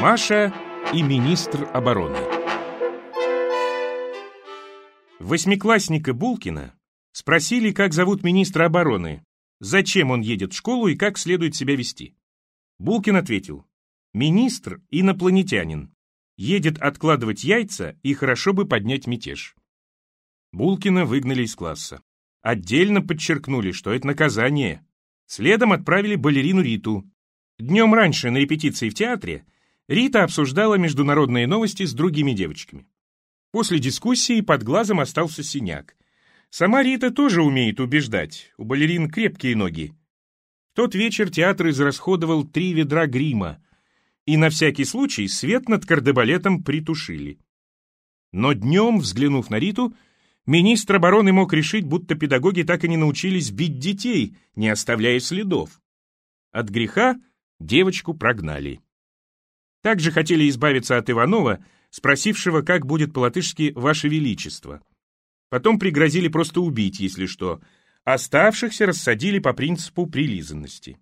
Маша и министр обороны. Восьмиклассника Булкина спросили, как зовут министра обороны, зачем он едет в школу и как следует себя вести. Булкин ответил, министр инопланетянин, едет откладывать яйца и хорошо бы поднять мятеж. Булкина выгнали из класса. Отдельно подчеркнули, что это наказание. Следом отправили балерину Риту. Днем раньше на репетиции в театре Рита обсуждала международные новости с другими девочками. После дискуссии под глазом остался синяк. Сама Рита тоже умеет убеждать, у балерин крепкие ноги. В тот вечер театр израсходовал три ведра грима, и на всякий случай свет над кардебалетом притушили. Но днем, взглянув на Риту, министр обороны мог решить, будто педагоги так и не научились бить детей, не оставляя следов. От греха девочку прогнали. Также хотели избавиться от Иванова, спросившего, как будет по-латышски «Ваше Величество». Потом пригрозили просто убить, если что. Оставшихся рассадили по принципу прилизанности.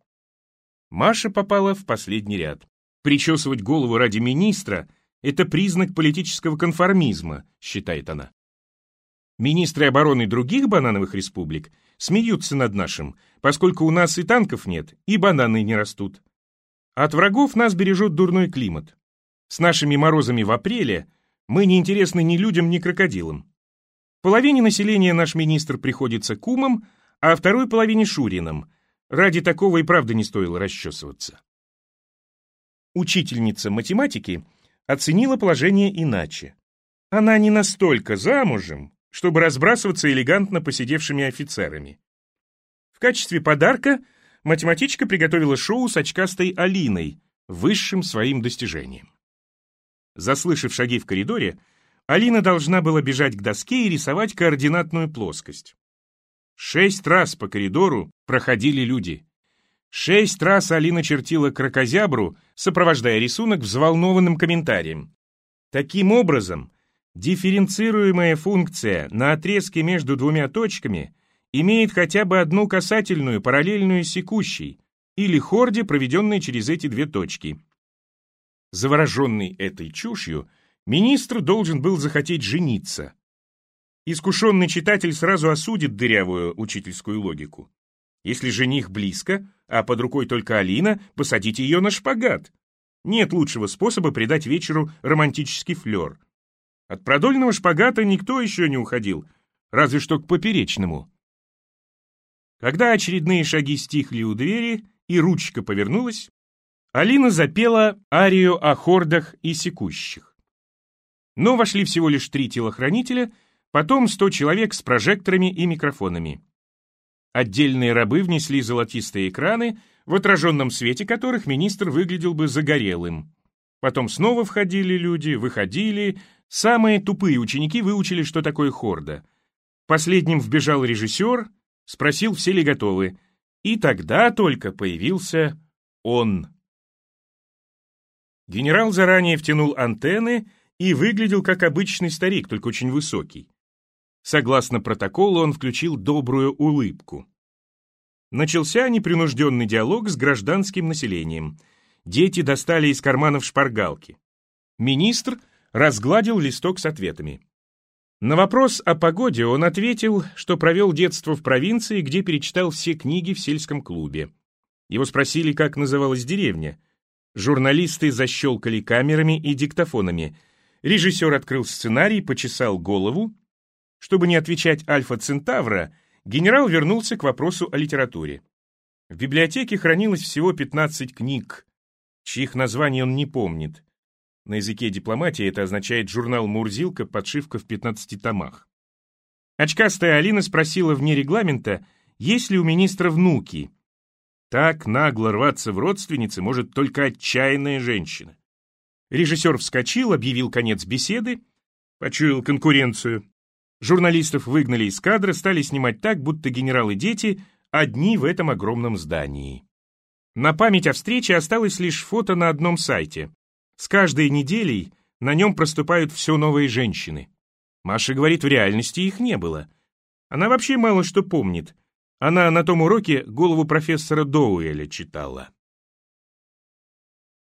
Маша попала в последний ряд. Причесывать голову ради министра – это признак политического конформизма, считает она. Министры обороны других банановых республик смеются над нашим, поскольку у нас и танков нет, и бананы не растут. От врагов нас бережет дурной климат. С нашими морозами в апреле мы не интересны ни людям, ни крокодилам. Половине населения наш министр приходится кумом, а второй половине шурином. Ради такого и правда не стоило расчесываться. Учительница математики оценила положение иначе. Она не настолько замужем, чтобы разбрасываться элегантно посидевшими офицерами. В качестве подарка – математичка приготовила шоу с очкастой Алиной, высшим своим достижением. Заслышав шаги в коридоре, Алина должна была бежать к доске и рисовать координатную плоскость. Шесть раз по коридору проходили люди. Шесть раз Алина чертила крокозябру, сопровождая рисунок взволнованным комментарием. Таким образом, дифференцируемая функция на отрезке между двумя точками имеет хотя бы одну касательную, параллельную секущей, или хорде, проведенной через эти две точки. Завороженный этой чушью, министр должен был захотеть жениться. Искушенный читатель сразу осудит дырявую учительскую логику. Если жених близко, а под рукой только Алина, посадите ее на шпагат. Нет лучшего способа придать вечеру романтический флер. От продольного шпагата никто еще не уходил, разве что к поперечному. Когда очередные шаги стихли у двери и ручка повернулась, Алина запела арию о хордах и секущих. Но вошли всего лишь три телохранителя, потом сто человек с прожекторами и микрофонами. Отдельные рабы внесли золотистые экраны, в отраженном свете которых министр выглядел бы загорелым. Потом снова входили люди, выходили. Самые тупые ученики выучили, что такое хорда. Последним вбежал режиссер, спросил, все ли готовы, и тогда только появился он. Генерал заранее втянул антенны и выглядел как обычный старик, только очень высокий. Согласно протоколу, он включил добрую улыбку. Начался непринужденный диалог с гражданским населением. Дети достали из карманов шпаргалки. Министр разгладил листок с ответами. На вопрос о погоде он ответил, что провел детство в провинции, где перечитал все книги в сельском клубе. Его спросили, как называлась деревня. Журналисты защелкали камерами и диктофонами. Режиссер открыл сценарий, почесал голову. Чтобы не отвечать Альфа Центавра, генерал вернулся к вопросу о литературе. В библиотеке хранилось всего 15 книг, чьих названий он не помнит. На языке дипломатии это означает журнал «Мурзилка», подшивка в 15 томах. Очкастая Алина спросила вне регламента, есть ли у министра внуки. Так нагло рваться в родственницы может только отчаянная женщина. Режиссер вскочил, объявил конец беседы, почуял конкуренцию. Журналистов выгнали из кадра, стали снимать так, будто генералы дети одни в этом огромном здании. На память о встрече осталось лишь фото на одном сайте. С каждой неделей на нем проступают все новые женщины. Маша говорит, в реальности их не было. Она вообще мало что помнит. Она на том уроке голову профессора Доуэля читала.